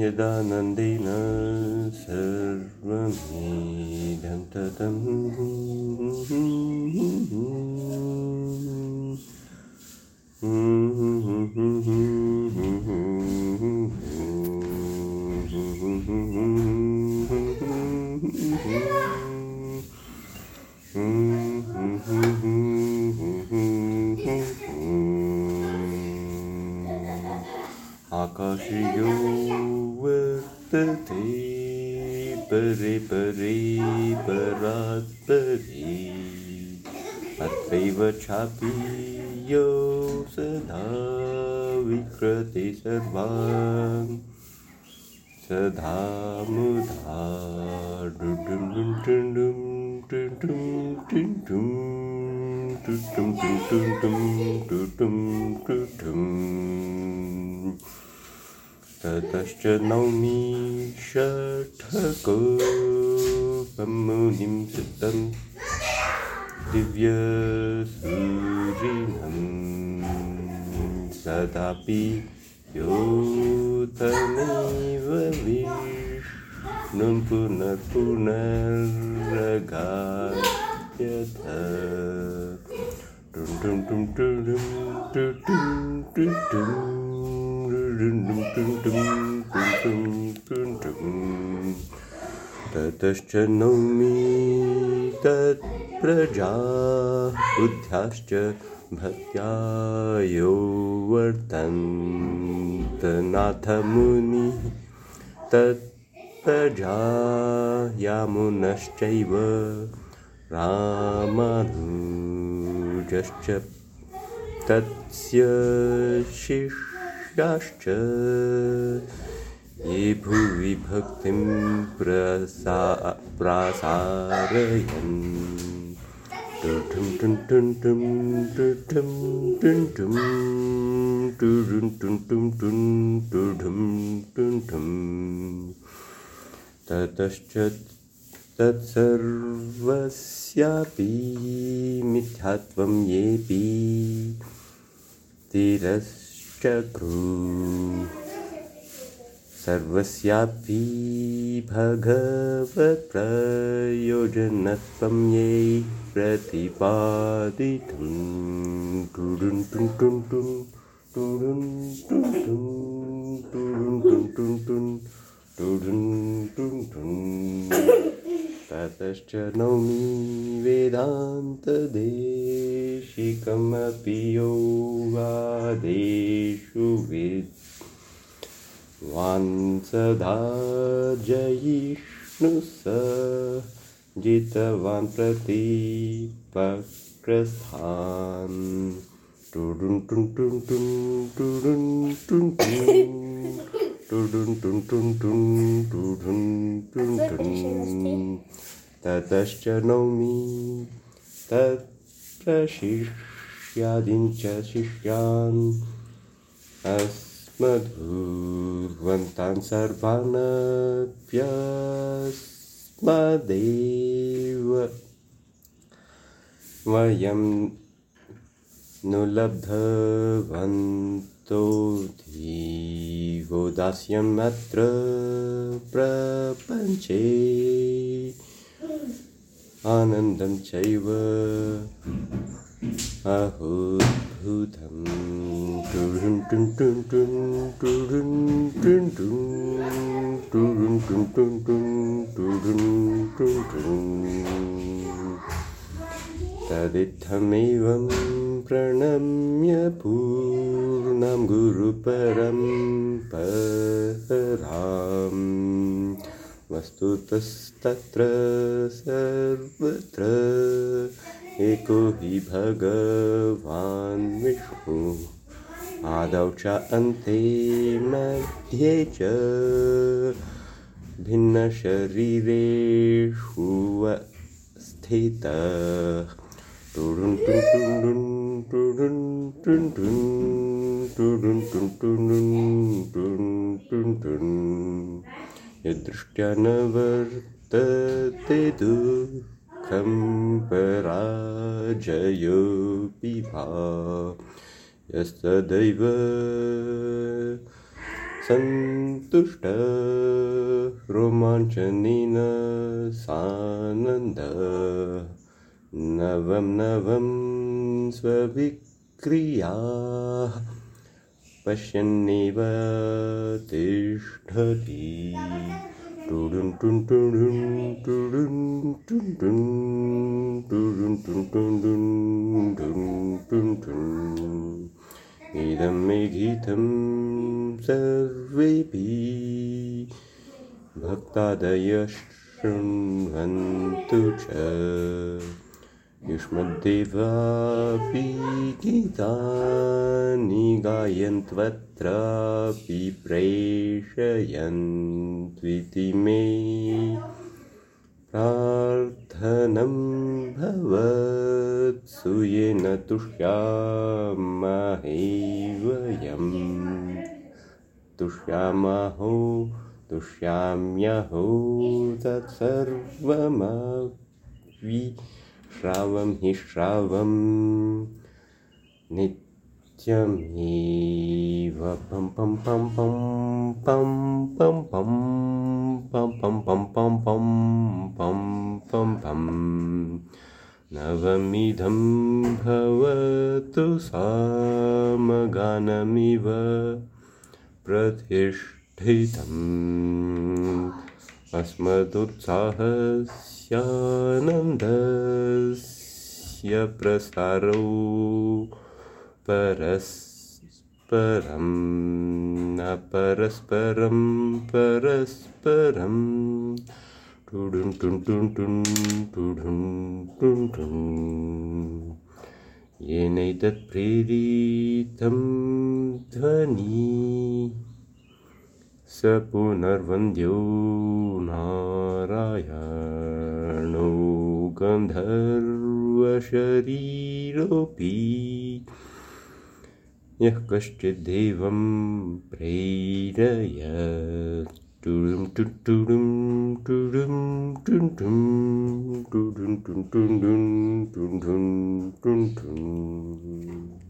यदानन्देन सर्वमिदं ततम् Pare, pare, pare, parat, pare. Atmeva chapiyo sadha vikrati sarvam. Sadha mudha, dum dum dum dum dum dum dum dum dum dum dum dum dum dum dum dum ततश्च नौमि षट्कोपं मुनिं सिद्धं दिव्यसूरिणं सदापि योतमेव विष्णुं पुनर्पुनर्गायथ टुं टुं टुं टुं टुं टुं टुं ततश्च नौमि तत्प्रजा बुद्ध्याश्च भक्त्या यो वर्तन्तनाथमुनि तत्प्रजा यामुनश्चैव रामानुजश्च तस्य पुरुषाश्च ये भुवि भक्तिं प्रसा प्रासारयन्। ततश्च तत्सर्वस्यापि मिथ्यात्वं येऽपि तिरस् शत्रु सर्वस्यापि भगवत्प्रयोजनत्वं ये प्रतिपादितं। टुडुन्, टुन् टुन् टुन्, टुडुन्, टुन् टुन् टुन् टुन् टुडुन्, टुन् टुन्। ततश्च नौमि वेदान्तदेव वैशेषिकमपि योगादेषु विद्वान् सदा जयिष्णुस जितवान् प्रतिपक्रस्थान् टुडुन् टुन् टुन् टुन् टुडुन् टुन् टुन् टुडुन् टुन् टुन् टुन् टुडुन् टुन् टुन् ततश्च नौमि तत् प्रशिष्यादिञ्च शिष्यान् अस्मदूर्वन्तान् सर्वानप्यस्मदेव वयं नु लब्धवन्तो धीवोदास्यमत्र प्रपञ्चे आनन्दं चैव अहोद्भुतं टुडुं टुं टुं टुं टुडुं टुं टुं टुडुं टुं टुं टुं टुडुं टुं टुं। तदित्थमेवं प्रणम्य पूर्णं गुरुपरं पराम्। वस्तुतस्तत्र सर्वत्र एको हि भगवान् विष्णु आदौ च अन्ते मध्ये च भिन्नशरीरेषु स्थितः टुडुन् टुडुन् टुन् टुडुन् टुन् टुडुन् टुन् टुन् टुन् यदृष्ट्या न वर्तते दुःखं पराजयोऽपि भा यस्तदैव सन्तुष्ट रोमाञ्चनेन सानन्द नवं नवं स्वविक्रियाः पश्यन्नेव तिष्ठति टुडुन् टुन् टुडुन् टुडुन् टुन् टुन् टुडुन् टुन् टुडुन् टुन् टुन् टुन् इदं मे गीतं सर्वेपि भक्तादय शृण्वन्तु च युष्मद्देवापि गीतानि गायन्त्वत्रापि प्रेषयन्त्विति मे प्रार्थनं भवत्सु येन तुष्यामहे वयं तुष्यामहो तुष्याम्यहो तत्सर्वमवि श्रावं हि श्रावं नित्यमेव पं पं पं पं पं पं पं पं पं पं पं पं पं पं पं नवमिदं भवतु सामगानमिव प्रतिष्ठितम् अस्मदुत्साहस्यानन्दस्य प्रसारौ परस्परं न परस्परं परस्परं। ठु ढुण् टुण् टुन् टुन् टु ढुण् ठुण्ठु येनैतत्प्रेरितं ध्वनि। स पुनर्वन्द्यो नारायणो गन्धर्वशरीरोऽपि। यः कश्चिद्देवं प्रेरयत्। टुडुं टुडुं टुडुं टुण्ठुं टुडुं टुण्टुं टुण्ठुं टुण्ठुं